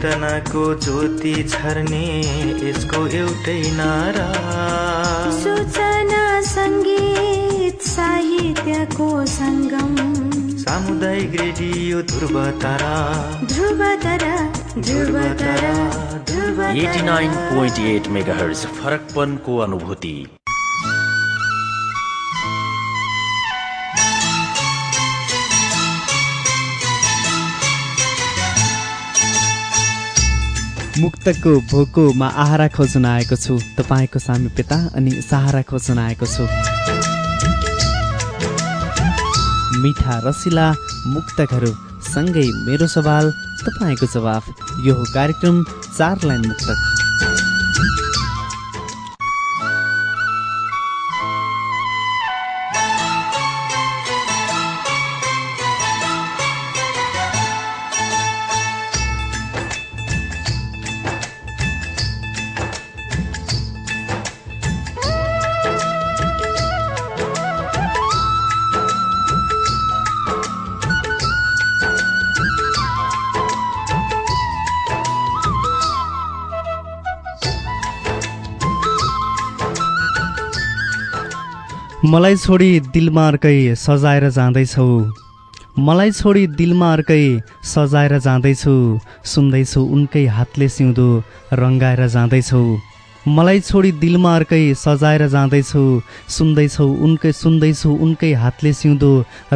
चेतनाको ज्योति छर्ने यसको एउटै नारा। सूचना सङ्गीत साहित्यको सङ्गम। सामुदायिक radio Dhruva Tara Dhruva Tara Dhruva Tara Dhruva eighty nine point eight mega फरकपनको अनुभूति। मुक्तको भोकोमा आहारा खोज्न आएको छु। तपाईँको सामिप्यता अनि सहारा खोज्न आएको छु। मिठा रसिला मुक्तकहरू सँगै मेरो सवाल तपाईँको जवाफ। यो कार्यक्रम चार लाइन मुक्तक। मलाई छोडी दिलमा अर्कै सजाएर जाँदैछौ। मलाई छोडी दिलमा अर्कै सजाएर जाँदैछु। सुन्दैछु उनकै हातले सिउँदो रङ्गाएर जाँदैछौ। मलाई छोडी दिलमा अर्कै सजाएर जाँदैछु। सुन्दैछौ उनकै सुन्दैछु उनकै हातले सिउँदो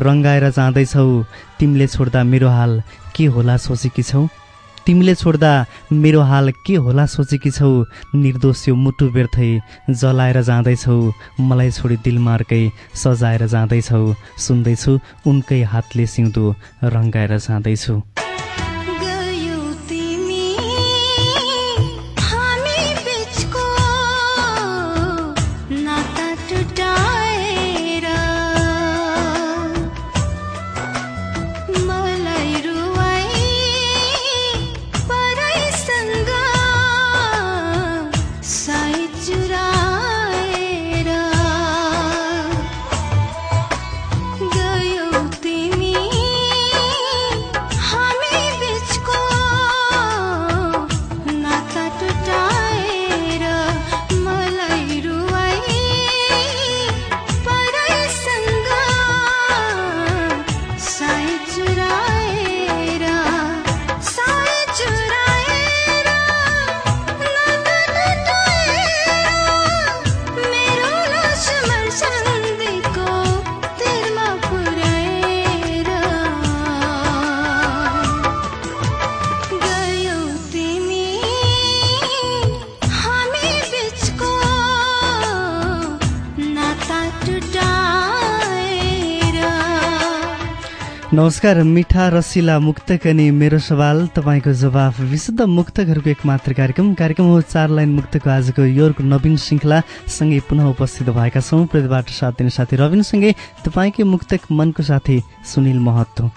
रङ्गाएर जाँदैछौ। तिमीले छोड्दा मेरो हाल के होला सोचेकी छौ? तिमीले छोड्दा मेरो हाल के होला सोचेकी छौ? निर्दोष यो मुटु व्यर्थै जलाएर जाँदैछौ। मलाई छोडी दिलमा अर्कै सजाएर जाँदैछौ। सुन्दैछु उनकै हातले सिउँदो रङ्गाएर जाँदैछु। नमस्कार मिठा रसिला मुक्तक अनि मेरो सवाल तपाईँको जवाफ। विशुद्ध मुक्तकहरूको एक मात्र कार्यक्रम कार्यक्रम हो चार लाइन मुक्तको आजको योरको नवीन श्रृङ्खला। सँगै पुनः उपस्थित भएका छौँ। प्रतिबाट साथ दिने साथी रविनसँगै तपाईँकै मुक्तक मनको साथी सुनिल महत्व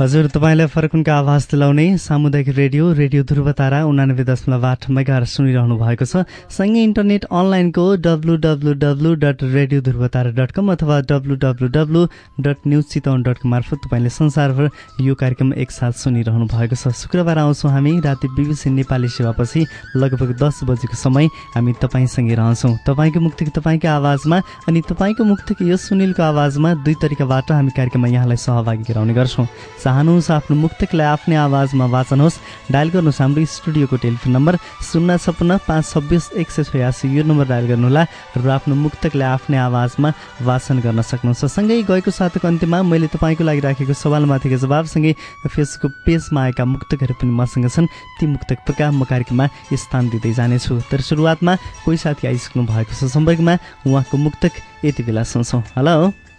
हजुर तपाईँलाई फरकुनका आवाज दिलाउने सामुदायिक रेडियो रेडियो ध्रुवतारा उनानब्बे दशमलव आठ मेगाहरू सुनिरहनु भएको छ। सँगै इन्टरनेट अनलाइनको W W W dot radio Dhruvatara dot com अथवा W W W dot news Chitwan dot com मार्फत तपाईँले संसारभर यो कार्यक्रम एकसाथ सुनिरहनु भएको छ। शुक्रबार आउँछौँ हामी राति बिबिसी नेपाली सेवापछि लगभग दस बजेको समय हामी तपाईँसँगै रहन्छौँ। तपाईँको मुक्तिको तपाईँको आवाजमा अनि तपाईँको मुक्तिको यो सुनिलको आवाजमा दुई तरिकाबाट हामी कार्यक्रममा यहाँलाई सहभागी गराउने गर्छौँ। चाहनुहुन्छ आफ्नो मुक्तकलाई आफ्नै आवाजमा वाचन होस् डायल गर्नुहोस् हाम्रो स्टुडियोको टेलिफोन नम्बर शून्य छप्पन्न पाँच छब्बिस एक सय छयासी। यो नम्बर डायल गर्नुहोला र आफ्नो मुक्तकलाई आफ्नै आवाजमा वाचन गर्न सक्नुहुन्छ। सँगै गएको साताको अन्त्यमा मैले तपाईँको लागि राखेको सवालमाथिको जवाबसँगै फेसबुक पेजमा आएका मुक्तकहरू पनि मसँग छन्। ती मुक्तकका म कार्यक्रममा स्थान दिँदै जानेछु। तर सुरुवातमा कोही साथी आइसक्नु भएको छ। सम्पर्कमा उहाँको मुक्तक यति बेला सुन्छौँ। हेलो।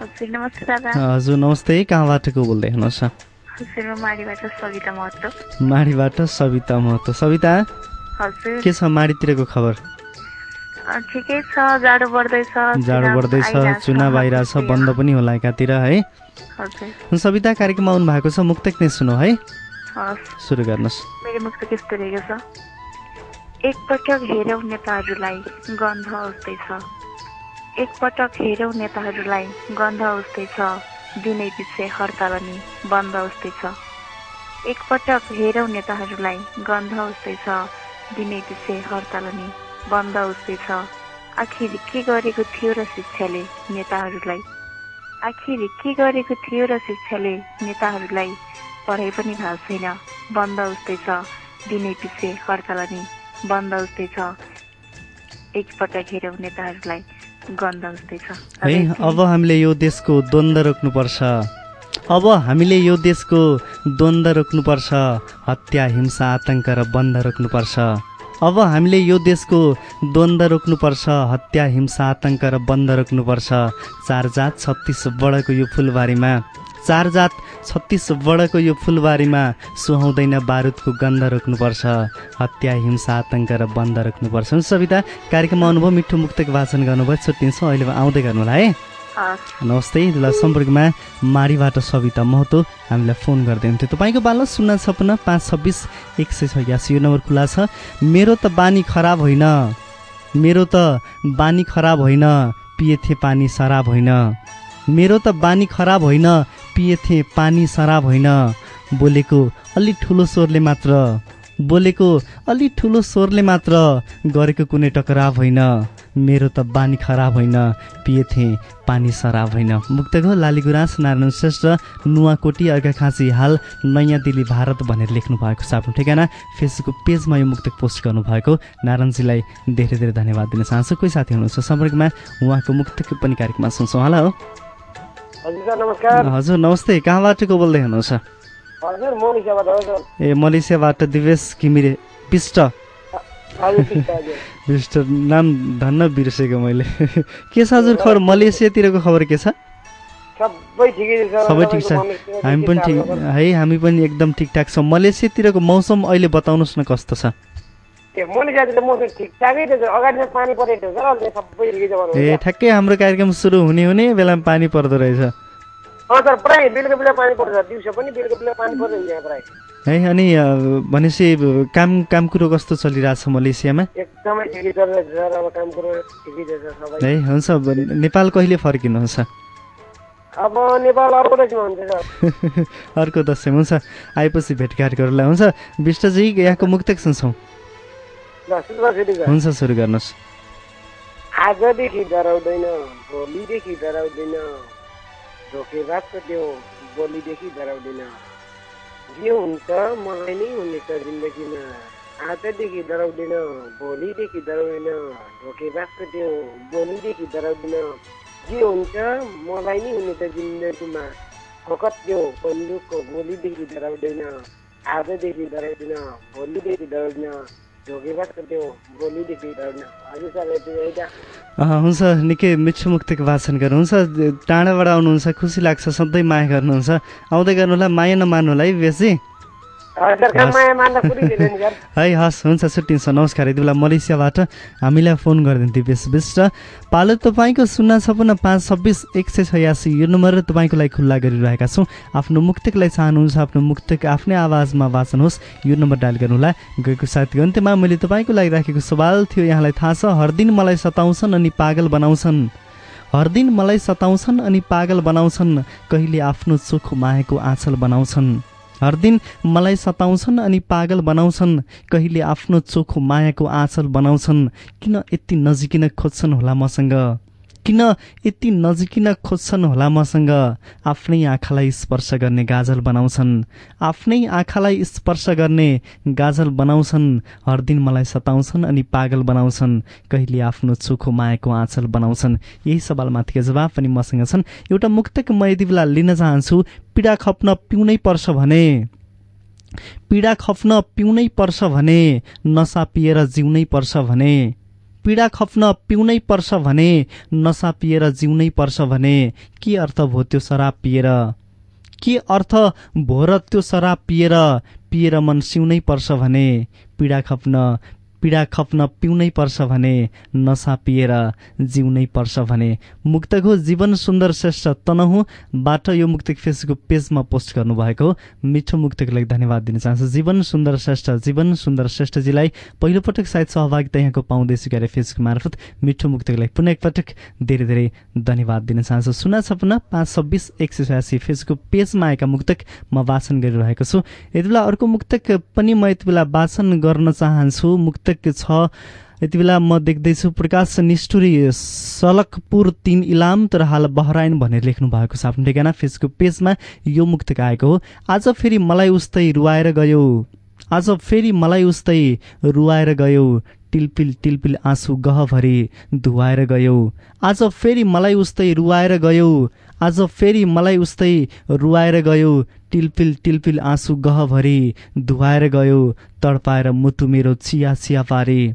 हजुर नमस्ते। कहाँबाट को बोल्दै हुनुहुन्छ? माडीबाट सविता महतो। सविता के छ माडीतिरको खबर? जाडो बढ्दैछ जाडो चुनाव आइरहेछ। बन्द पनि होला एकातिर है? सविता कार्यक्रममा आउनु भएको छ मुक्तक नै सुनौ है? सुरु गर्नुहोस्। मेरो मुख त त्यस्तो रहेको छ। एकपटक हेरौ नेपालहरूलाई गन्ध आउँदैछ एकपटक हेरौँ नेताहरूलाई गन्ध उस्तै छ दिनै पछि हडताल अनि बन्द उस्तै छ। एकपटक हेरौँ नेताहरूलाई गन्ध उस्तै छ दिनै पछि हडताल अनि बन्द उस्तै छ। आखिर के गरेको थियो र शिक्षाले नेताहरूलाई? आखिर के गरेको थियो र शिक्षाले नेताहरूलाई? पढाइ पनि भएको छैन। बन्द उस्तै छ दिनै पछि हडताल अनि बन्द उस्तै छ। एकपटक हेरौँ नेताहरूलाई गन्ध उस्तै छ। है अब हामीले यो देशको द्वन्द्व रोक्नुपर्छ। अब हामीले यो देशको द्वन्द्व रोक्नुपर्छ हत्या हिंसा आतङ्क र बन्द रोक्नुपर्छ। अब हामीले यो देशको द्वन्द्व रोक्नुपर्छ हत्या हिंसा आतङ्क र बन्द रोक्नुपर्छ। चार जात छत्तिस बडको यो फुलबारीमा चार जात छत्तिस बडको यो फुलबारीमा सुहाउँदैन बारुदको गन्ध रोक्नुपर्छ हत्या हिंसा आतङ्क र बन्द रोक्नुपर्छ। सविता कार्यक्रममा अनुभव मिठो मुक्तक वाचन गर्नुभयो छुट्टिन्छौँ अहिले आउँदै गर्नु होला है। नमस्ते ल सम्पर्कमा माडीबाट सविता महतो हामीलाई फोन गर्दै हुन्थ्यो तपाईँको बालो शून्य छपन्न पाँच छब्बिस एक सय छयासी यो नम्बर खुला छ। मेरो त बानी खराब होइन। मेरो त बानी खराब होइन। पिएथे पानी सराब होइन। मेरो त बानी खराब होइन पिएथे पानी सराब होइन। बोलेको अलि ठुलो स्वरले मात्र। बोलेको अलि ठुलो स्वरले मात्र गरेको कुनै टकराव होइन। मेरो त बानी खराब होइन पिएथे पानी सराब होइन। मुक्तको लाली गुराँस नारायण श्रेष्ठ नुवाकोटी अर्घाखाँची हाल नयाँ दिल्ली भारत भनेर लेख्नु भएको छ आफ्नो ठेगाना। फेसबुक पेजमा यो मुक्तक पोस्ट गर्नुभएको। नारायणजीलाई धेरै धेरै धन्यवाद दिन चाहन्छु। कोही साथी हुनुहुन्छ सम्पर्कमा उहाँको मुक्तक पनि कार्यक्रममा सुन्छौँ। होला हो। हजुर सर नमस्कार। हजुर नमस्ते। कहाँबाट को बोल्दै हुनुहुन्छ? ए मलेसियाबाट दिवेश घिमिरे पिष्ट। पिष्ट नाम धन्न बिर्सेको मैले। के छ हजुर खबर? मलेसियातिरको खबर के छ? सबै ठिकै छ सर। सबै ठिक छ। तपाईँको हामी पनि ठिक है हामी पनि एकदम ठिकठाक छौँ। मलेसियातिरको मौसम अहिले बताउनुहोस् न कस्तो छ? ए। ठ्याक्कै हाम्रो कार्यक्रम सुरु हुने हुने बेलामा पानी पर्दो रहेछ। है अनि भनेपछि काम काम कुरो कस्तो चलिरहेछ मलेसियामा? है हुन्छ नेपाल कहिले फर्किनुहुन्छ? अब नेपाल अर्को हुन्छ दसैँ हुन्छ आएपछि भेटघाट गरौँला हुन्छ। विष्टजी यहाँको मुक्तक सुन्छौँ। हुन्छ सुरु गर्नुहोस्। आजदेखि डराउँदैन भोलिदेखि डराउँदैन। धोकेबाजको त्यो बोलीदेखि डराउँदैन। जे हुन्छ मलाई नै हुनेछ जिन्दगीमा। आजदेखि डराउँदैन भोलिदेखि डराउँदैन। धोकेबाजको त्यो बोलीदेखि डराउँदैन। जे हुन्छ मलाई नै हुनेछ जिन्दगीमा। फकत त्यो बन्दुकको गोलीदेखि डराउँदैन। आजदेखि डराउँदैन भोलिदेखि डराउँदैन। हुन्छ निकै मिठो मुक्तको वाचन गर्नुहुन्छ। टाढाबाट आउनुहुन्छ खुसी लाग्छ सधैँ माया गर्नुहुन्छ। आउँदै गर्नुहोला माया नमान्नु होला है बेसी है हस् हुन्छ छुट्टिन्छ नमस्कार यति बेला मलेसियाबाट हामीलाई फोन गरिदिन्थ्यो बेस बेस्ट पालो तपाईँको शून्य छपन्न पाँच छब्बिस एक सय छयासी यो नम्बर तपाईँको लागि खुल्ला गरिरहेका छौँ। आफ्नो मुक्तकलाई चाहनुहुन्छ आफ्नो मुक्तक आफ्नै आवाजमा वाचन होस् यो नम्बर डायल गर्नुहोला गएको साथीको अन्त्यमा मैले तपाईँको लागि राखेको सवाल थियो यहाँलाई थाहा छ हर दिन मलाई सताउँछन् अनि पागल बनाउँछन्। हर दिन मलाई सताउँछन् अनि पागल बनाउँछन् कहिले आफ्नो चोखो मायाको आँचल बनाउँछन्। हर दिन मलाई सताउँछन् अनि पागल बनाउँछन्। कहिले आफ्नो चोखो मायाको आँचल बनाउँछन्। किन यति नजिकिन खोज्छन् होला मसँग? किन यति नजिकिन खोज्छन् होला मसँग? आफ्नै आँखालाई स्पर्श गर्ने गाजल बनाउँछन्। आफ्नै आँखालाई स्पर्श गर्ने गाजल बनाउँछन्। हर दिन मलाई सताउँछन् अनि पागल बनाउँछन्। कहिले आफ्नो चोखो मायाको आँचल बनाउँछन्। यही सवालमाथिको जवाब पनि मसँग छन्। एउटा मुक्तक म यति बेला लिन चाहन्छु पीडा खप्न पिउनै पर्छ भने। पीडा खप्न पिउनै पर्छ भने नसा पिएर जिउनै पर्छ भने। पीडा खप्न पिउनै पर्छ भने नसा पिएर जिउनै पर्छ भने के अर्थ भयो त्यो शराब पिएर? के अर्थ भो र त्यो शराब पिएर पिएर मन सिउनै पर्छ भने पीडा खप्न पीडा खप्न पिउनै पर्छ भने नसा पिएर जिउनै पर्छ भने। मुक्तको जीवन सुन्दर श्रेष्ठ तनहुँबाट यो मुक्तक फेसबुक पेजमा पोस्ट गर्नुभएको। मिठो मुक्तको लागि धन्यवाद दिन चाहन्छु। जीवन सुन्दर श्रेष्ठ जीवन सुन्दर श्रेष्ठजीलाई पहिलोपटक सायद सहभागिता यहाँको पाउँदैछु क्यारे फेसबुक मार्फत मिठो मुक्तको लागि पुनः एकपटक धेरै धेरै धन्यवाद दिन चाहन्छु। सुना छपन्न पाँच फेसबुक पेजमा आएका मुक्तक म वाचन गरिरहेको छु। यति अर्को मुक्तक पनि म यति बेला वाचन गर्न चाहन्छु। मुक्तक छ। यति बेला म देख्दैछु प्रकाश निष्ठुरी सलकपुर तिन इलाम तर हाल बहराइन भनेर लेख्नु भएको छ आफ्नो ठेगाना फेसबुक पेजमा। यो मुक्तक आएको हो। आज फेरि मलाई उस्तै रुवाएर गयो। आज फेरि मलाई उस्तै रुवाएर गयो। टिलपिल टिलपिल आँसु गहभरि धुवाएर गयो। आज फेरि मलाई उस्तै रुवाएर गयो। आज फेरि मलाई उस्तै रुवाएर गयो। टिलपिल टिलपिल आँसु गहभरि धुवाएर गयो। तडपाएर मुटु मेरो चिया चिया पारे।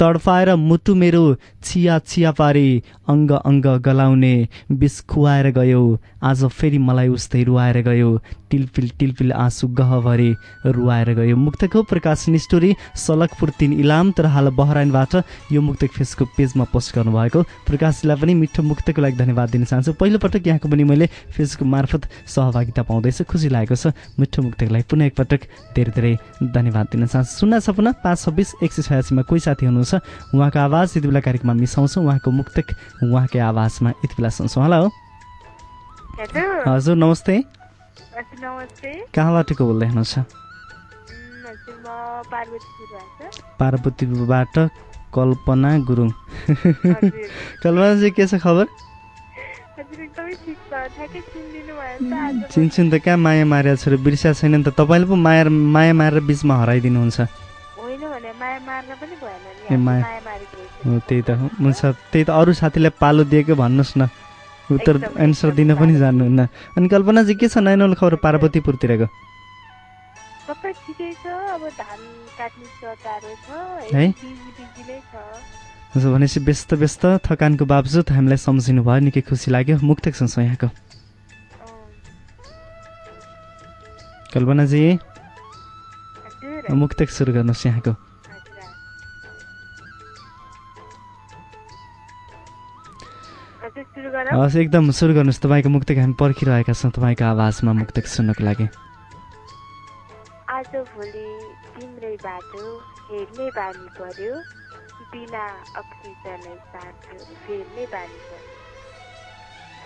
तडफाएर मुटु मेरो छिया छिया पारे। अङ्ग अङ्ग गलाउने बिस खुवाएर गयो। आज फेरि मलाई उस्तै रुवाएर गयो। टिलपिल टिलपिल आँसु गहभरि रुवाएर गयो। मुक्तको प्रकाश निष्ठुरी सलकपुर तिन इलाम तर हाल बहराइनबाट यो मुक्तक फेसबुक पेजमा पोस्ट गर्नुभएको। प्रकाशजीलाई पनि मिठो मुक्तको लागि धन्यवाद दिन चाहन्छु। पहिलोपटक यहाँको पनि मैले फेसबुक मार्फत सहभागिता पाउँदैछु। खुसी लागेको छ। मिठो मुक्तको लागि पुनः एकपटक धेरै धेरै धन्यवाद दिन चाहन्छु। सुन्न सपना पाँच छब्बिस एक सय छयासीमा कोही साथी हुनुहुन्छ? उहाँको आवाज यति बेला कार्यक्रममा मिसाउँछौँ उहाँको मुक्तक उहाँकै आवाजमा यति बेला सुन्छौँ। हेलो? हजुर हजुर नमस्ते। कहाँबाट को बोल्दै हुनुहुन्छ? पार्वतीबाट कल्पना गुरुङ कल्पनाजी के छ खबर? हजुर एकदमै ठिक छ। ठ्याक्कै चिनिदिनु भयो नि त आज। चिन्छु नि त कहाँ माया मारेको छ र बिर्सा छैन नि त। तपाईँले पो माया माया मारेर बिचमा हराइदिनुहुन्छ। हो, त्यही त। हुन्छ त्यही त अरू साथीलाई पालो दिएको भन्नुहोस् न। उत्तर एन्सर दिन पनि जान्नुहुन्न अनि कल्पनाजी के छ नयाँ खबर पार्वतीपुरतिरको? सबै ठिकै छ अब धान काट्ने चटारो छ है? छ। हुन्छ भनेपछि व्यस्त व्यस्त थकानको बावजुद हामीलाई सम्झिनु भयो निकै खुसी लाग्यो। मुक्तक सुन्छौँ यहाँको कल्पनाजी? मुक्तक सुरु गर्नुहोस् यहाँको हस् एकदम सुरु गर्नुहोस् तपाईँको मुक्तक हामी पर्खिरहेका छौँ तपाईँको आवाजमा मुक्तक सुन्नको लागि। आज भोलि तिम्रै बाटो हेर्ने बानी पर्यो बिना अक्सिजनै साथो फेर्ने बानी पर्यो।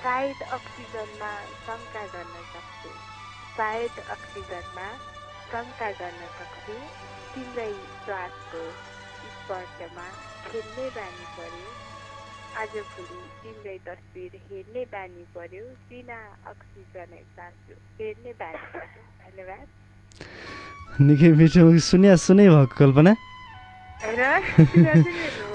सायद अक्सिजनमा शङ्का गर्न सक्छु। सायद अक्सिजनमा शङ्का गर्न सक्छु। तिम्रै श्वासको स्पर्शमा खेल्ने बानी पर्यो। आज भोलि तिम्रै तस्बिर हेर्ने बानी पर्यो। बिना अक्सिजनै सास फेर्ने बानी पर्यो। धन्यवाद। निकै मिठो सुन्या सुनै भएको कल्पना?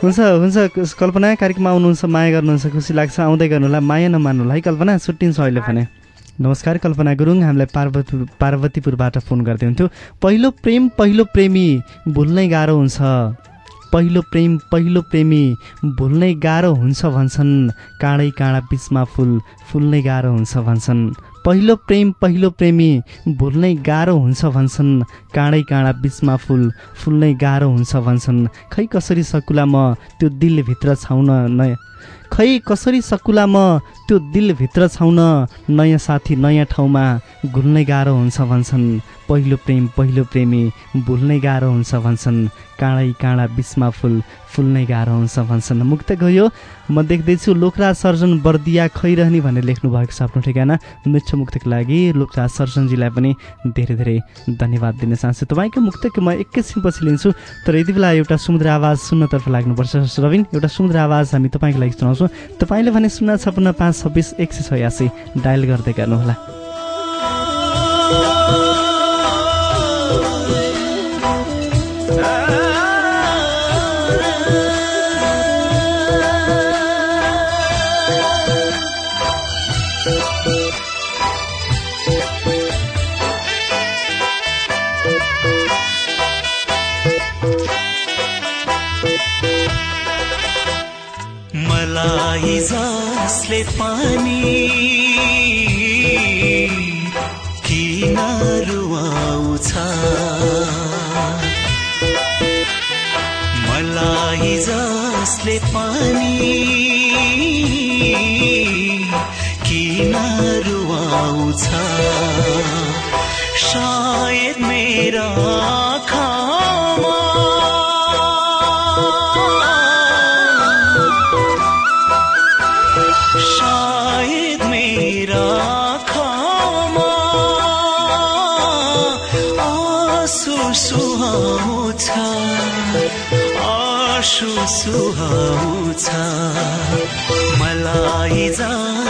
हुन्छ हुन्छ कल्पना कार्यक्रममा आउनुहुन्छ माया गर्नुहुन्छ खुसी लाग्छ आउँदै गर्नुहोला माया नमान्नुहोला। है कल्पना छुट्टिन्छ अहिले भने। नमस्कार कल्पना गुरुङ हामीलाई पार्वती पार्वतीपुरबाट फोन गर्दै हुन्थ्यो पहिलो प्रेम पहिलो प्रेमी भुल्नै गाह्रो हुन्छ। पहिलो प्रेम पहिलो प्रेमी भुल्नै गाह्रो हुन्छ भन्छन्। काँडै काँडा बिचमा फुल फुल्नै गाह्रो हुन्छ भन्छन्। पहिलो प्रेम पहिलो प्रेमी भुल्नै गाह्रो हुन्छ भन्छन्। काँडै काँडा बिचमा फुल फुल्नै गाह्रो हुन्छ भन्छन्। खै कसरी सकुला म त्यो दिलभित्र छाउन नयाँ खै कसरी सकुला म त्यो दिलभित्र छाउन नयाँ साथी नयाँ ठाउँमा घुल्नै गाह्रो हुन्छ भन्छन्। पहिलो प्रेम पहिलो प्रेमी भुल्नै गाह्रो हुन्छ भन्छन्। काँडै काँडा बिचमा फुल फुल्नै गाह्रो हुन्छ भन्छन्। मुक्त गयो। म देख्दैछु लोकराज सर्जन बर्दिया खैरहने भनेर लेख्नु भएको छ आफ्नो ठेगाना। मिठो मुक्तको लागि लोकराज सर्जनजीलाई पनि धेरै धेरै धन्यवाद दिन चाहन्छु। तपाईँको मुक्तको म एकैछिनपछि लिन्छु। तर यति बेला एउटा समुद्र आवाज सुन्नतर्फ लाग्नुपर्छ। रविन एउटा समुद्र आवाज हामी तपाईँको लागि सुनाउँछौँ। तपाईँले भने शून्य छपन्न पाँच छब्बिस एक सय छयासी डायल गर्दै गर्नुहोला।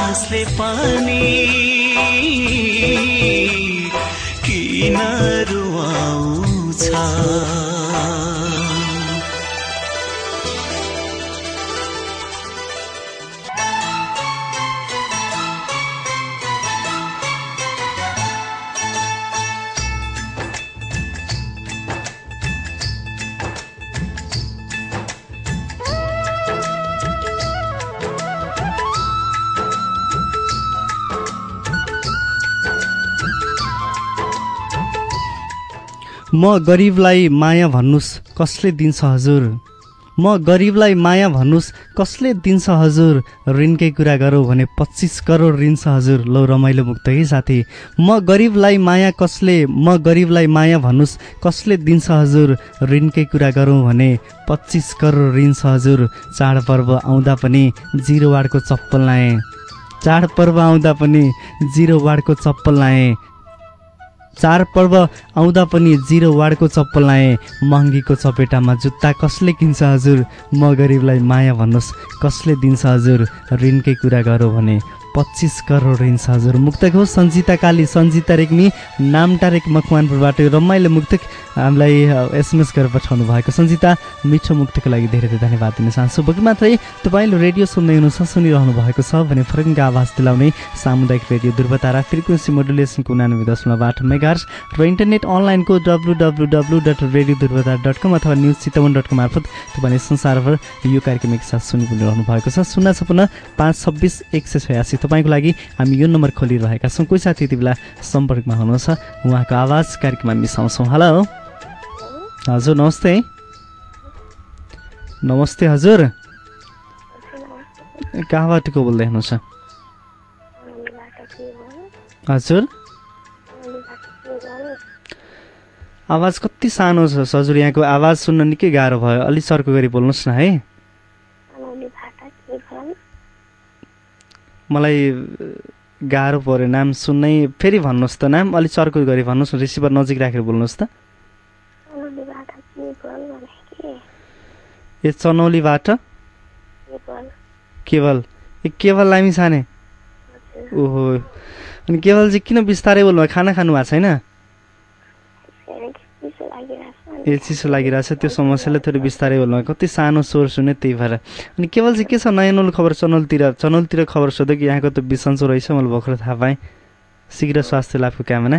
जसले पनि किन रुवाउँछ म गरिबलाई माया भन्नुहोस् कसले दिन्छ हजुर? म गरिबलाई माया भन्नुहोस् कसले दिन्छ हजुर? ऋणकै कुरा गरौँ भने पच्चिस करोड ऋण छ हजुर। लौ रमाइलो मुक्त है साथी। म गरिबलाई माया कसले म गरिबलाई माया भन्नुहोस् कसले दिन्छ हजुर? ऋणकै कुरा गरौँ भने पच्चिस करोड ऋण छ हजुर। चाडपर्व आउँदा पनि जिरो वार्डको चप्पल लाएँ। चाडपर्व आउँदा पनि जिरो वार्डको चप्पल लाएँ। चाडपर्व आउँदा पनि जिरो वार्डको चप्पल लाएँ। महँगीको चपेटामा जुत्ता कसले किन्छ हजुर? म गरिबलाई माया भन्नुहोस् कसले दिन्छ हजुर? ऋणकै कुरा गरौँ भने पच्चिस करोड ऋण छ। हजुर मुक्तक हो। सन्जिता काली सन्जिता रेग्मी नामटा रेक मकवानपुरबाट यो रमाइलो मुक्तक हामीलाई एसएमएस गरेर पठाउनु भएको। सन्जिता मिठो मुक्तको लागि धेरै धेरै धन्यवाद दिन चाहन्छु। भोलि मात्रै तपाईँले रेडियो सुन्दै हुनुहुन्छ सुनिरहनु भएको छ भने फरङ्गा आवाज दिलाउने सामुदायिक रेडियो दुर्वतारा फ्रिक्वेन्सी मोडुलेसनको उनानब्बे दशमलव आठ मेगार्स र इन्टरनेट अनलाइनको W W W dot radio Dhruvatara dot com अथवा न्युज चितवन डट कम मार्फत तपाईँले संसारभर यो कार्यक्रम एकसाथ सुनिरहनु भएको छ। शून्य छपन्न पाँच छब्बिस एक सय छयासी तपाईँको लागि हामी यो नम्बर खोलिरहेका छौँ। कोही साथी यति बेला सम्पर्कमा हुनुहुन्छ। उहाँको आवाज कार्यक्रममा मिसाउँछौँ हेलो हजुर नमस्ते। नमस्ते हजुर। कहाँबाट को बोल्दै हुनुहुन्छ? हजुर। आवाज कति सानो छ हजुर यहाँको आवाज सुन्न निकै गाह्रो भयो। अलिक सर्को गरी बोल्नुहोस् न है। मलाई गाह्रो पऱ्यो नाम सुन्नै फेरि भन्नुहोस् त नाम अलिक चर्को गरी भन्नुहोस् न रिसिभर नजिक राखेर बोल्नुहोस् त। ए चनौलीबाट? केवल ए केवल लामी छाने। ओहो। अनि केवल चाहिँ किन बिस्तारै बोल्नु खाना खानु भएको छैन? ए चिसो लागिरहेछ त्यो समस्याले थोरै बिस्तारै बोल्नु। कति सानो स्वर सुने त्यही भएर। अनि केवल चाहिँ के छ नयाँ नौलो खबर चनौलतिर चनौलतिर खबर सोध्यो कि यहाँको त बिसन्चो रहेछ मैले भर्खर थाहा पाएँ। शीघ्र स्वास्थ्य लाभको कामना।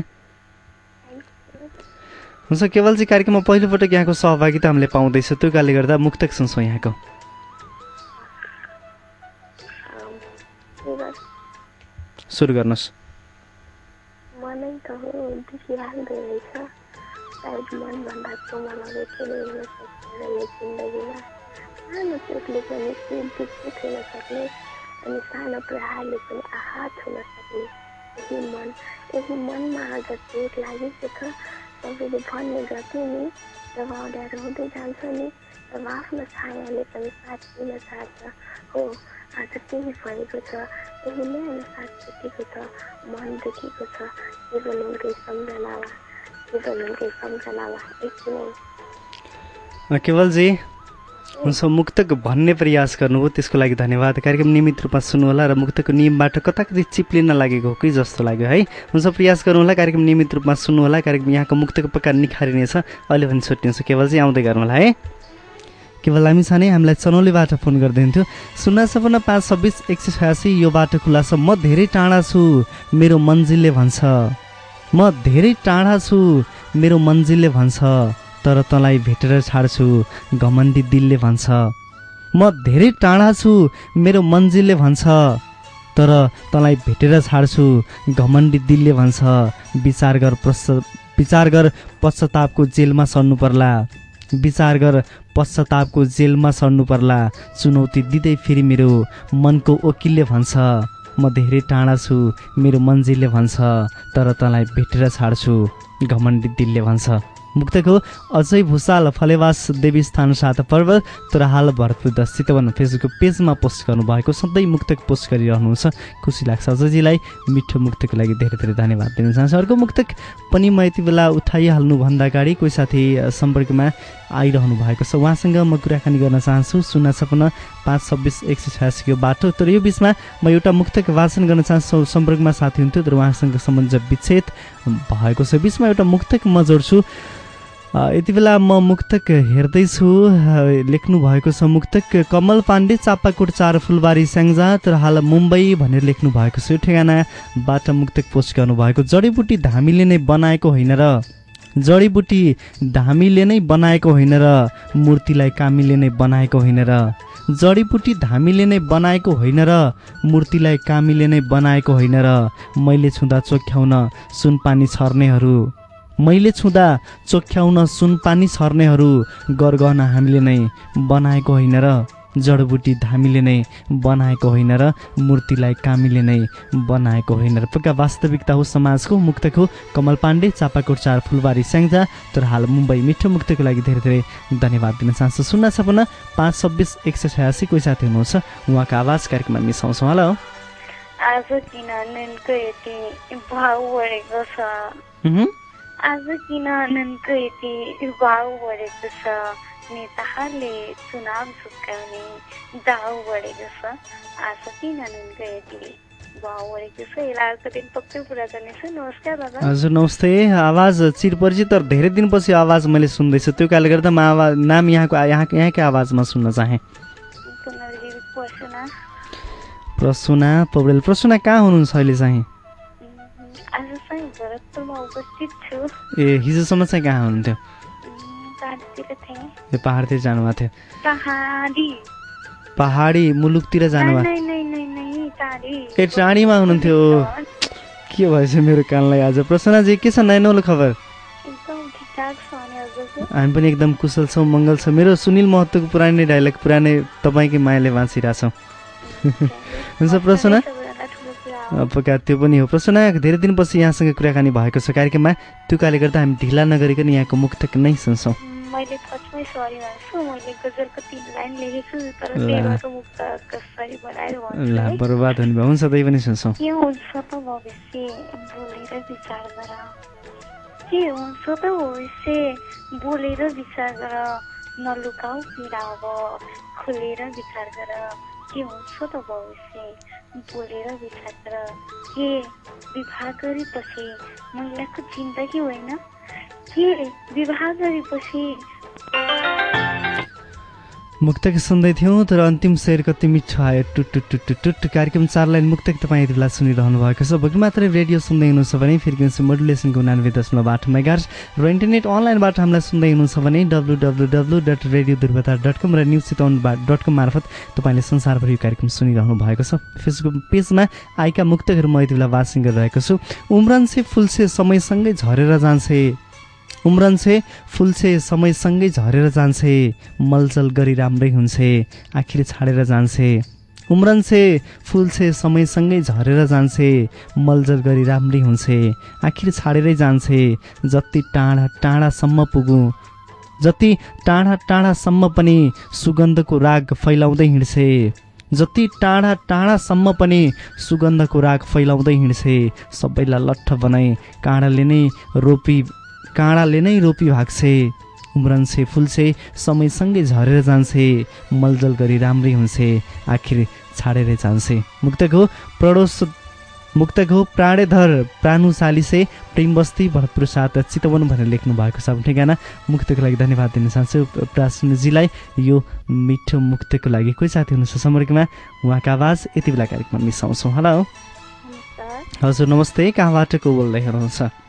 हुन्छ केवल चाहिँ कार्यक्रममा पहिलोपटक यहाँको सहभागिता हामीले पाउँदैछ। त्यो कारणले गर्दा मुक्तक सुन्छौँ यहाँको। सुरु गर्नुहोस्। मनै केही हुन सक्छ यो जिन्दगीमा सानो चोटले पनि के विकसित हुन सक्ने अनि सानो प्रहारले पनि आहत हुन सक्ने यही मन यही मनमा आज चोट लागेको छ सबैले भन्ने गर्थ्यो नि जब अँध्यारो हुँदै जान्छ नि तब आफ्नो छायाले पनि साथ दिन चाहन्छ हो आज त्यही भएको छ त्यही न्यानो साथ छुटेको छ मन दुखेको छ केवल उनकै सम्झनामा केवलजी हुन्छ मुक्तक भन्ने प्रयास गर्नुभयो त्यसको लागि धन्यवाद। कार्यक्रम नियमित रूपमा सुन्नुहोला र मुक्तको नियमबाट कता कति चिप्लिन लागेको हो कि जस्तो लाग्यो है? हुन्छ प्रयास गर्नुहोला कार्यक्रम नियमित रूपमा सुन्नुहोला। कार्यक्रम यहाँको मुक्तको प्रकार निखारिनेछ अहिले पनि छुट्टिन्छ। केवलजी आउँदै गर्नुहोला है? केवल हामी नै हामीलाई चनौलीबाट फोन गरिदिन्थ्यो। शून्य सपन्न पाँच छब्बिस एक सय छयासी यो बाटो खुला छ म धेरै टाढा छु मेरो मन्जिलले भन्छ। म धेरै टाढा छु मेरो मन्जिलले भन्छ तर तँलाई भेटेर छाड्छु घमण्डी दिलले भन्छ। म धेरै टाढा छु मेरो मन्जिलले भन्छ तर तँलाई भेटेर छाड्छु घमण्डी दिलले भन्छ। विचार गर प्रस विचार गर पश्चातापको जेलमा सर्नु पर्ला। विचार गर पश्चातापको जेलमा सर्नु पर्ला। चुनौती दिँदै फेरि मेरो मनको वकिलले भन्छ। म धेरै टाढा छु मेरो मन्जिलले भन्छ तर तँलाई भेटेर छाड्छु घमण्डी दिलले भन्छ। मुक्तको अझै भूषाल फलेवास देवी स्थान सात पर्व तर हाल भरतपुर चितवन फेसबुक पेजमा पोस्ट गर्नुभएको सधैँ मुक्तक पोस्ट गरिरहनुहुन्छ। खुसी लाग्छ अजयजीलाई मिठो मुक्तको लागि धेरै धेरै धन्यवाद दिन चाहन्छु। अर्को मुक्तक पनि म यति बेला उठाइहाल्नुभन्दा अगाडि कोही साथी सम्पर्कमा आइरहनु भएको छ। उहाँसँग म कुराकानी गर्न चाहन्छु। शून्य छपन्न पाँच छब्बिस एक सय छयासीको बाटो। तर यो बिचमा म एउटा मुक्तक वाचन गर्न चाहन्छु। सम्पर्कमा साथी हुन्थ्यो तर उहाँसँग सम्बन्ध विच्छेद भएको छ। बिचमा एउटा मुक्तक म जोड्छु। यति बेला म मुक्तक हेर्दैछु। लेख्नु भएको छ मुक्तक कमल पाण्डे चापाकोट चार फुलबारी स्याङ्जा तर हाल मुम्बई भनेर लेख्नु भएको छ। यो ठेगानाबाट मुक्तक पोस्ट गर्नुभएको। जडीबुटी धामीले नै बनाएको होइन र जडीबुटी धामीले नै बनाएको होइन र मूर्तिलाई कामीले नै बनाएको होइन र जडीबुटी धामीले नै बनाएको होइन र मूर्तिलाई कामीले नै बनाएको होइन र मैले छुँदा चोख्याउन सुनपानी छर्नेहरू। मैले छुँदा चोख्याउन सुनपानी छर्नेहरू गरगहना हामीले नै बनाएको होइन र जडबुटी धामीले नै बनाएको होइन र मूर्तिलाई कामीले नै बनाएको होइन र पक्का वास्तविकता हो समाजको मुक्तको। कमल पाण्डे चापाकोट चार फुलबारी स्याङ्जा तर हाल मुम्बई मिठो मुक्तको लागि धेरै धेरै धन्यवाद दिन चाहन्छु। शून्य छपन्न पाँच छब्बिस एक सय छयासी कोही साथी हुनुहुन्छ। उहाँको आवाज कार्यक्रममा मिसाउँछौँ। हेलो। आज किन नुनको यति भाउ बढेको छ। आज किन नुनको यति भाउ बढेको छ। नेताहरूले चुनाव झुक्काउने दाउ बढेको छ आज किन दादा हजुर नमस्ते आवाज चिरपरिचित तर धेरै दिनपछि आवाज मैले सुन्दैछु त्यो कारणले गर्दा म आवाज नाम यहाँको यहाँको यहाँकै आवाजमा सुन्न चाहेँ पर्सना पौडेल प्रसुना कहाँ हुनुहुन्छ अहिले चाहिँ ए हिजोसम्म चाहिँ कहाँ हुनुहुन्थ्यो ए पाहाडतिर जानुभएको थियो। पहाडी। मुलुकतिर जानुभएको ए टाढीमा हुनुहुन्थ्यो। के भएछ मेरो कानलाई आज? प्रसन्नाजी के छ नयाँ नौलो खबर? हामी पनि एकदम कुशल छौँ मङ्गल छ। मेरो सुनिल महत्त्वको पुरानै डाइलग पुरानै तपाईँकै मायाले बाँचिरहेछौँ हुन्छ प्रसन्ना? हो। पक्का त्यो पनि हो। प्रसन्ना धेरै दिनपछि यहाँसँग कुराकानी भएको छ। कार्यक्रममा त्यो कारणले गर्दा हामी ढिला नगरिकन यहाँको मुक्तक नै सुन्छौँ। मैले फर्स्टमै सरी भन्छु मैले गजलको तिन लाइन लेखेको छु तर ल। त्यहीबाट मुक्त कसरी बनाएर भन्छु बर्बाद हुनुभयो हुन्छ त्यही पनि सुन्छौँ। के हुन्छ त भविष्य? बोलेर विचार गर। के हुन्छ त भविष्य? बोलेर विचार गर। नलुकाऊ पीडा अब खुलेर विचार गर। के हुन्छ त भविष्य? बोलेर विचार गर। के? विवाह गरेपछि महिलाको जिन्दगी होइन? विवाह गरेपछि मुक्तक सुन्दै थियौँ तर अन्तिम शेर कति मिठो आयो। टुट टुट टुट टुट कार्यक्रम चार लाइन मुक्तक तपाईँ यति बेला सुनिरहनु भएको छ। भोलि मात्रै रेडियो सुन्दै हुनुहुन्छ भने फ्रिक्वेन्सी मोडुलेसनको उनानब्बे दशमलव आठ मेगार्स र इन्टरनेट अनलाइनबाट हामीलाई सुन्दै हुनुहुन्छ भने W W W dot radio Dhruvatara dot com र न्युज चितवन डट कम मार्फत तपाईँले संसारभरि यो कार्यक्रम सुनिरहनु भएको छ। फेसबुक पेजमा आएका मुक्तकहरू म यति बेला वाचन गरिरहेको छु। उम्रन्छे फुल्छे समयसँगै झरेर जान्छे। उम्रन्छे फुल्छे समयसँगै झरेर जान्छे मलजल गरी राम्रै हुन्छे आखिर छाडेर जान्छे उम्रन्छे फुल्छे समयसँगै झरेर जान्छे मलजल गरी राम्रै हुन्छे आखिर छाडेरै जान्छे जति टाढा टाढासम्म पुगौँ जति टाढा टाढासम्म पनि सुगन्धको राग फैलाउँदै हिँड्छे जति टाढा टाढासम्म पनि सुगन्धको राग फैलाउँदै हिँड्छे सबैलाई लट्ठ बनाई काँडाले नै रोपी काँडाले नै रोपी भाग्छे उम्रन्छे फुल्छे समयसँगै झरेर जान्छे मलजल गरी राम्रै हुन्छे आखिर छाडेरै जान्छे। मुक्तक हो प्रडोस मुक्तक हो प्राणेधर प्राणुशाली प्रेम बस्ती भरतपुर साथ चितवन भनेर लेख्नु भएको छ ठेगाना। मुक्तको लागि धन्यवाद दिन चाहन्छु। प्राचीनजीलाई यो मिठो मुक्तको लागि कोही साथी हुनुहुन्छ सम्पर्कमा उहाँको आवाज यति बेला कार्यक्रममा मिसाउँछौँ। हेलो हजुर नमस्ते। कहाँबाट को बोल्दै हुनुहुन्छ?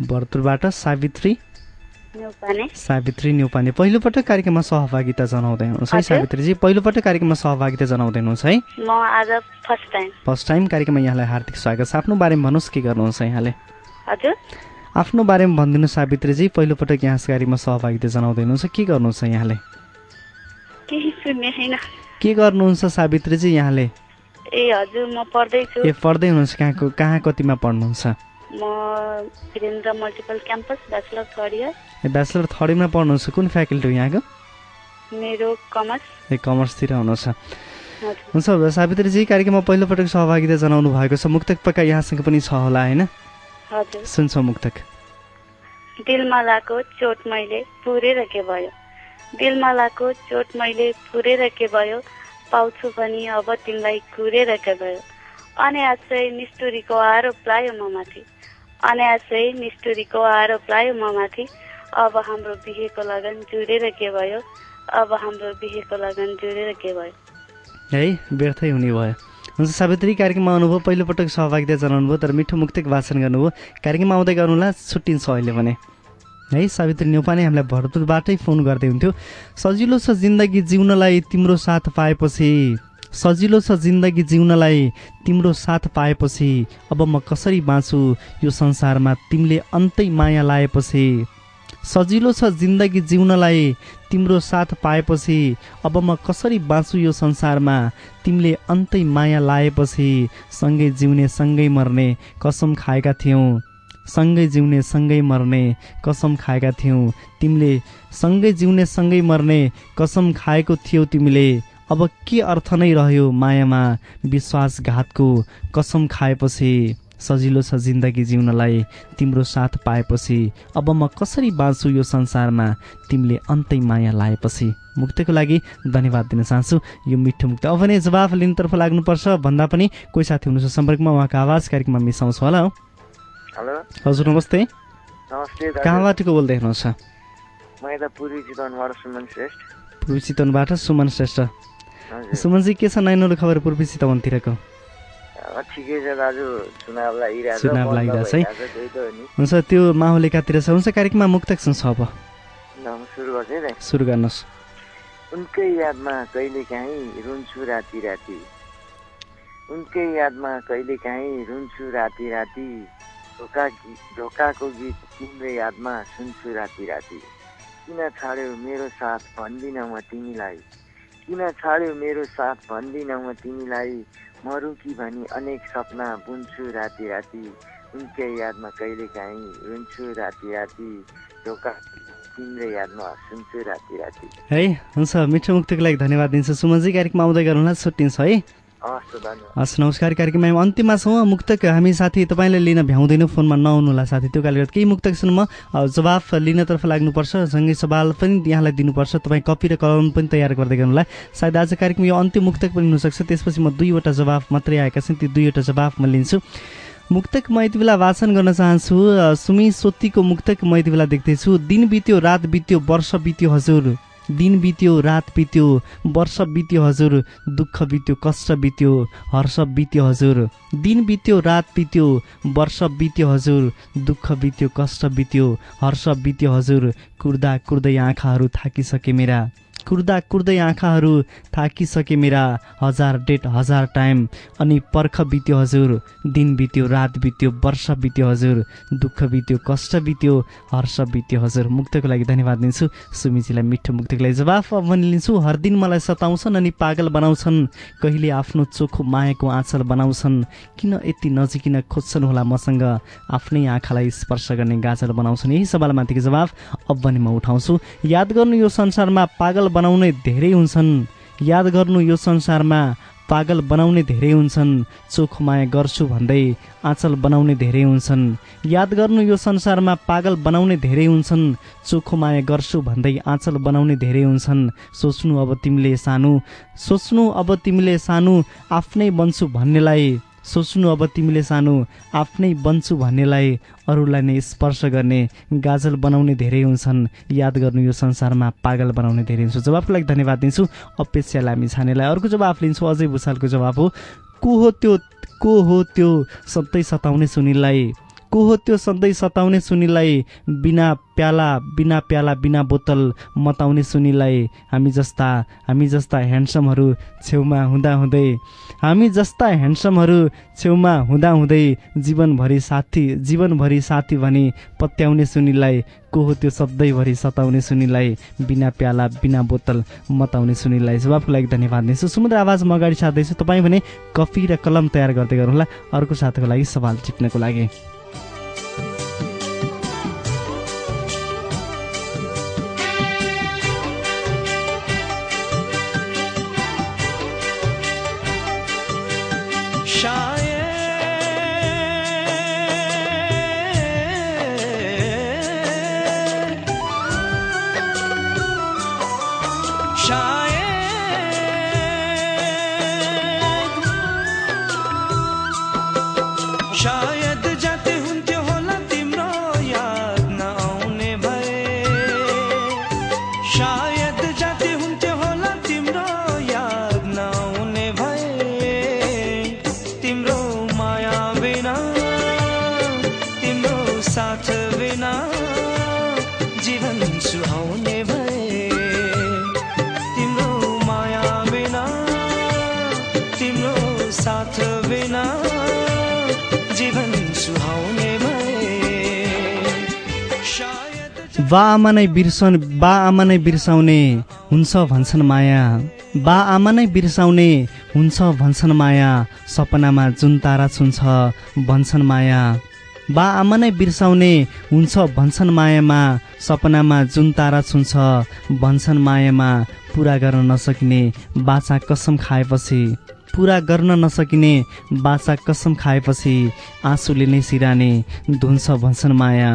भरतपुरबाट सावित्री सावित्री। न्यौपाने पहिलोपटक कार्यक्रममा सहभागिता जनाउँदै हुनुहुन्छ है। सावित्रीजी। पहिलोपटक कार्यक्रममा सहभागिता जनाउँदै हुनुहुन्छ है? म आज फर्स्ट टाइम। फर्स्ट टाइम कार्यक्रममा यहाँलाई हार्दिक स्वागत छ। आफ्नो बारेमा भन्नुहोस् के गर्नुहुन्छ यहाँले? हजुर। आफ्नो बारेमा भनिदिनु सावित्रीजी। पहिलोपटक यहाँ कार्यमा सहभागिता जनाउँदै हुनुहुन्छ। के गर्नुहुन्छ यहाँले? के गर्नुहुन्छ सावित्रीजी यहाँले? ए हजुर म पढ्दैछु। ए पढ्दै हुनुहुन्छ कहाँको कहाँ कतिमा पढ्नुहुन्छ? म Birendra multiple campus bachelor third year. ए ब्याचलर थर्ड इयरमा पढ्नुहुन्छ कुन फ्याकल्टी हो यहाँको? मेरो कमर्स। ए कमर्सतिर हुनुहुन्छ। हुन्छ सावित्रीजी कार्यक्रममा पहिलोपटक सहभागिता जनाउनु भएको छ। मुक्तक पक्का यहाँसँग पनि छ होला होइन? सुन्छौँ मुक्तक। दिलमा लाएको चोट मैले पुरेर के भयो? दिलमा लाएको चोट मैले पुरेर के भयो? पाउँछु भनी अब तिमीलाई कुरेर के भयो? अनायासै निष्ठुरीको आरोप लायो म माथि अनायासै निष्ठुरीको आरोप लायो म माथि अब हाम्रो बिहेको लगन जुरेर के भयो? अब हाम्रो बिहेको लगन जुरेर के भयो? है व्यर्थै हुने भयो। हुन्छ सावित्री कार्यक्रममा आउनुभयो। पहिलोपटक सहभागिता जनाउनु भयो तर मिठो मुक्तक वाचन गर्नुभयो। कार्यक्रममा आउँदै गर्नुहोला छुट्टिन्छ अहिले भने। है सावित्री न्यौपाने हामीलाई भरतपुरबाटै फोन गर्दै हुन्थ्यो। सजिलो छ जिन्दगी जिउनलाई तिम्रो साथ पाएपछि। सजिलो छ जिन्दगी जिउनलाई तिम्रो साथ पाएपछि। अब म कसरी बाँचु यो संसारमा तिमीले अन्तै माया लाएपछि? सजिलो छ जिन्दगी जिउनलाई तिम्रो साथ पाएपछि। अब म कसरी बाँचु यो संसारमा तिमीले अन्तै माया लाएपछि? सँगै जिउने सँगै मर्ने कसम खाएका थियौँ। सँगै जिउने सँगै मर्ने कसम खाएका थियौँ। तिमीले सँगै जिउने सँगै मर्ने कसम खाएको थियौ तिमीले। अब के अर्थ नै रह्यो मायामा विश्वासघातको कसम खाएपछि? सजिलो छ जिन्दगी जिउनलाई तिम्रो साथ पाएपछि। अब म कसरी बाँच्छु यो संसारमा? तिमीले अन्तै माया लाएपछि। मुक्तको लागि धन्यवाद दिन चाहन्छु। यो मिठो मुक्त अब भने जवाफ लिनतर्फ लाग्नुपर्छ। भन्दा पनि कोही साथी हुनुहुन्छ सम्पर्कमा उहाँको आवाज कार्यक्रममा मिसाउँछु होला हो। हजुर नमस्ते। नमस्ते दाजु। कहाँबाट को बोल्दै हुनुहुन्छ? पूर्वी चितवनबाट सुमन श्रेष्ठ। सुमनजी के छ नैनौलो खबर पूर्वी चितवनतिरको? छ चुनाव लागिरहेछ है। हुन्छ त्यो माहौल एकातिर छ। हुन्छ कार्यक्रममा मुक्तक सुन्छ अब। सुरु गर्नुहोस्। उनकै यादमा कहिले काहीँ रुन्छु राति राति उनकै यादमा कहिले काहीँ रुन्छु राति राति ढोका गीत ढोकाको गीत तिम्रो यादमा सुन्छु राति राति किन छाड्यौ मेरो साथ भन्दिनँ म तिमीलाई किन छाड्यौ मेरो साथ भन्दिनँ म तिमीलाई मरु कि भनी अनेक सपना बुन्छु राति राति उनकै यादमा कहिले काहीँ रुन्छु राति राति ढोका तिम्रो यादमा सुन्छु राति राति है हुन्छ मिठो मुक्तिको लागि धन्यवाद दिन्छु। सुमनजी कार्यक्रममा आउँदै गर्नुहोला। छुट्टिन्छ है। हस् नमस्कार कार्यक्रममा हामी अन्त्यमा छौँ मुक्तक। हामी साथी तपाईँले लिन भ्याउँदैनौँ फोनमा नआउनुहोला साथी त्यो कारणले केही मुक्तक अ, जवाफ लिनतर्फ लाग्नुपर्छ सँगै सवाल पनि यहाँलाई दिनुपर्छ तपाईँ कपी र कलम पनि तयार गर्दै गर्नुहोला सायद आज कार्यक्रम यो अन्तिम मुक्तक पनि हुनसक्छ त्यसपछि म दुईवटा जवाफ मात्रै आएका छन् ती दुईवटा जवाफ म लिन्छु। मुक्तक म यति बेला वाचन गर्न चाहन्छु सुमी सोतीको मुक्तक म यति बेला देख्दैछु। दिन बित्यो रात बित्यो वर्ष बित्यो हजुर। दिन बित्यो रात बित्यो वर्ष बित्यो हजुर दुःख बित्यो कष्ट बित्यो हर्ष बित्यो हजुर। दिन बित्यो रात बित्यो वर्ष बित्यो हजुर दुःख बित्यो कष्ट बित्यो हर्ष बित्यो हजुर। कुर्दा कुर्दै आँखाहरू थाकिसके मेरा। कुर्दा कुर्दै आँखाहरू थाकिसके मेरा हजार डेट हजार टाइम। अनि पर्ख बित्यो हजुर दिन बित्यो रात बित्यो वर्ष बित्यो हजुर दुःख बित्यो कष्ट बित्यो हर्ष बित्यो हजुर। मुक्तको लागि धन्यवाद दिन्छु। सुमिजीलाई मिठो मुक्तको लागि जवाफ अब भने लिन्छु। हर दिन मलाई सताउँछन् अनि पागल बनाउँछन्। कहिले आफ्नो चोखो मायाको आँचल बनाउँछन्। किन यति नजिकिन खोज्छन् होला मसँग? आफ्नै आँखालाई स्पर्श गर्ने गाजल बनाउँछन्। यही सवालमाथिको जवाफ अब भने म उठाउँछु। याद गर्नु यो संसारमा पागल बनाउने धेरै हुन्छन्। याद गर्नु यो संसारमा पागल बनाउने धेरै हुन्छन्। चोखो माया गर्छु भन्दै आँचल बनाउने धेरै हुन्छन्। याद गर्नु यो संसारमा पागल बनाउने धेरै हुन्छन्। चोखो माया गर्छु भन्दै आँचल बनाउने धेरै हुन्छन्। सोच्नु अब तिमीले सानो सोच्नु अब तिमीले सानो आफ्नै बन्छु भन्नेलाई सोच्नु अब तिमीले सानो आफ्नै बन्छु भन्नेलाई अरूलाई नै स्पर्श गर्ने गाजल बनाउने धेरै हुन्छन्। याद गर्नु यो संसारमा पागल बनाउने धेरै हुन्छ जवाफको लागि धन्यवाद दिन्छु। अपेक्षा लामी छानेलाई अर्को जवाफ लिन्छु। अजय भूषालको जवाफ हो को हो त्यो? को हो त्यो? सधैँ सताउने सुनिललाई को हो त्यो सधैँ सताउने सुनिलाई बिना प्याला बिना प्याला बिना बोतल मताउने सुनिलाई? हामी जस्ता हामी जस्ता ह्यान्डसमहरू छेउमा हुँदाहुँदै हामी जस्ता ह्यान्डसमहरू छेउमा हुँदाहुँदै जीवनभरि साथी जीवनभरि साथी भने पत्याउने सुनिलाई को हो त्यो सधैँभरि सताउने सुनिलाई? बिना प्याला बिना बोतल मताउने सुनिलाई। लागि धन्यवाद दिन्छु। समुद्र आवाज म अगाडि सार्दैछु। तपाईँ भने कफी र कलम तयार गर्दै गर्नुहोला। अर्को साथीको लागि सवाल टिप्नको लागि। साथ बिना जीवन सुहाउने बा आमा नै बिर्साउने बा आमा नै बिर्साउने हुन्छ भन्छन् माया। बा आमा नै बिर्साउने हुन्छ भन्छन् माया। सपनामा जुन तारा छुन्छ भन्छन् माया। बा आमा नै बिर्साउने हुन्छ भन्छन् मायामा। सपनामा जुन तारा छुन्छ भन्छन् मायामा। पुरा गर्न नसकिने बाछा कसम खाएपछि पुरा गर्न नसकिने बाछा कसम खाएपछि आँसुले नै सिराने धुन्छ भन्छन् माया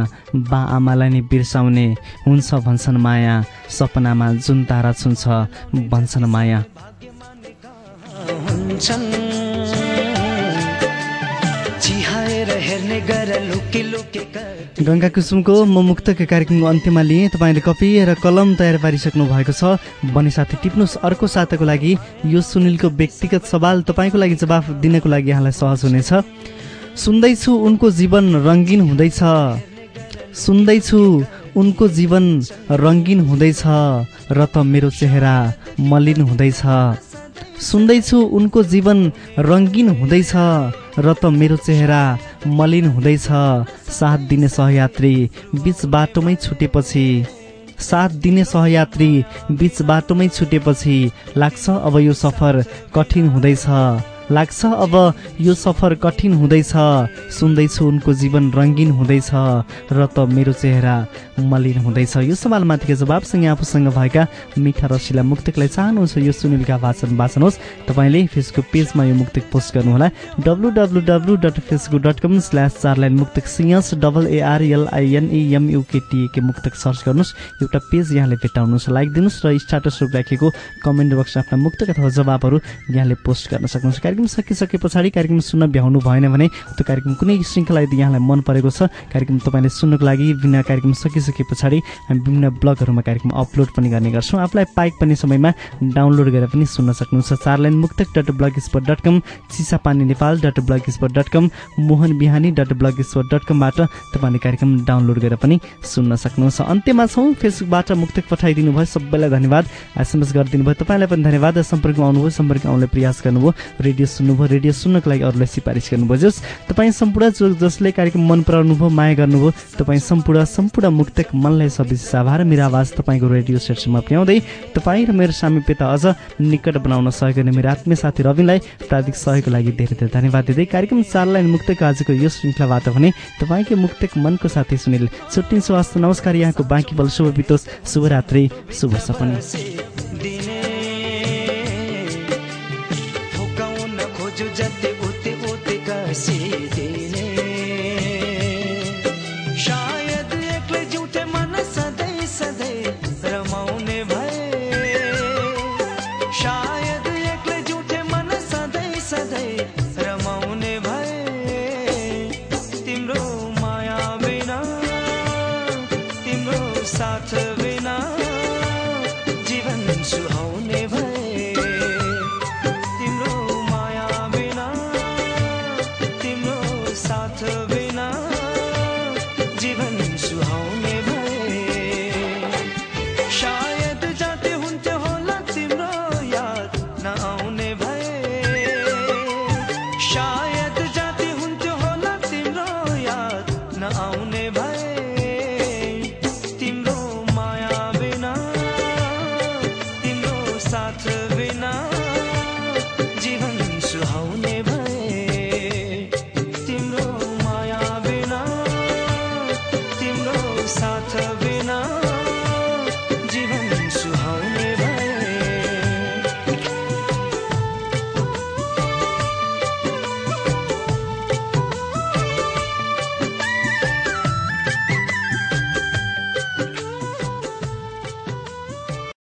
बा आमालाई नै बिर्साउने हुन्छ भन्छन् माया सपनामा जुन तारा छुन्छ भन्छन् माया। गङ्गा कुसुमको म मुक्तको कार्यक्रमको अन्त्यमा लिएँ तपाईँले कपी र कलम तयार पारिसक्नु भएको छ। भने साथी टिप्नुहोस् अर्को साताको लागि यो सुनिलको व्यक्तिगत सवाल तपाईँको लागि जवाफ दिनको लागि यहाँलाई सहज हुनेछ। सुन्दैछु उनको जीवन रङ्गिन हुँदैछ। सुन्दैछु उनको जीवन रङ्गिन हुँदैछ र त मेरो चेहरा मलिन हुँदैछ। सुन्दैछु उनको जीवन रङ्गिन हुँदैछ र त मेरो चेहरा मलिन हुँदैछ। साथ दिने सहयात्री बिच बाटोमै छुटेपछि। साथ दिने सहयात्री बिच बाटोमै छुटेपछि लाग्छ अब यो सफर कठिन हुँदैछ। लाग्छ? अब यो सफर कठिन हुँदैछ। सुन्दैछु उनको जीवन रङ्गिन हुँदैछ र त मेरो चेहरा मलिन हुँदैछ। यो सवालमाथिको जवाबसँग आफूसँग भएका मिठा रसिला मुक्तकलाई चाहनुहुन्छ यो सुनिलका वाचन वाचनुहोस् तपाईँले फेसबुक पेजमा यो मुक्तक पोस्ट गर्नुहोला। W W W dot Facebook dot com slash चार लाइन सिंहस डबल एआरएलआइएनएमयुकेटिएके मुक्तक सर्च गर्नुहोस्। एउटा पेज यहाँले भेटाउनुहोस् लाइक दिनुहोस् र स्टाटस रूप राखेको कमेन्ट बक्समा आफ्ना मुक्तक अथवा जवाबहरू यहाँले पोस्ट गर्न सक्नुहुन्छ। कार्यक्रम सकिसके पछाडि कार्यक्रम सुन्न भ्याउनु भएन भने त्यो कार्यक्रम कुनै श्रृङ्खला यदि यहाँलाई मन परेको छ। कार्यक्रम तपाईँले सुन्नुको लागि विभिन्न कार्यक्रम सकिसके पछाडि हामी विभिन्न ब्लगहरूमा कार्यक्रम अपलोड पनि गर्ने गर्छौँ। आफूलाई पाइक पनि समयमा डाउनलोड गरेर पनि सुन्न सक्नुहुन्छ। चार लाइन मुक्तक dot blogspot dot com Chisapani Nepal dot blogspot dot com Mohan Bihani dot blogspot dot कमबाट तपाईँले कार्यक्रम डाउनलोड गरेर पनि सुन्न सक्नुहुन्छ। अन्त्यमा छौँ फेसबुकबाट मुक्तक पठाइदिनु भयो। सबैलाई धन्यवाद। एसएमएस गरिदिनु भयो। तपाईँलाई पनि धन्यवाद। सम्पर्कमा आउनुभयो। सम्पर्क आउनलाई प्रयास गर्नुभयो। रेडियो सुन्नुभयो रेडियो सुन्नको लागि अरूलाई सिफारिस गर्नुभयो जस तपाईँ सम्पूर्ण जो जसले कार्यक्रम मन पराउनु भयो माया गर्नुभयो तपाईँ सम्पूर्ण सम्पूर्ण मुक्तक मनलाई सविशेष आभार। मेरो आवाज तपाईँको रेडियो सेटसम्म पुर्याउँदै तपाईँ र मेरो सामिप्यता अझ निकट बनाउन सहयोग गर्ने मेरो आत्मीय साथी रविनलाई प्राविधिक सहयोगको लागि धेरै धेरै धन्यवाद दिँदै कार्यक्रम चार लाइन मुक्तक आजको यो श्रृङ्खलाबाट भने तपाईँकै मुक्तक मनको साथी सुनिल छुट्टिन्छु हस्त नमस्कार। यहाँको बाँकी बल शुभ बितोस् शुभरात्रि शुभ सपना। जति उते उते कसी दिने। शायद एक्लै जुठे मन सधैँ सधैँ रमाउने भए। शायद एक्लै जुठे मन सधैँ सधैँ रमाउने भए। तिम्रो माया बिना तिम्रो साथ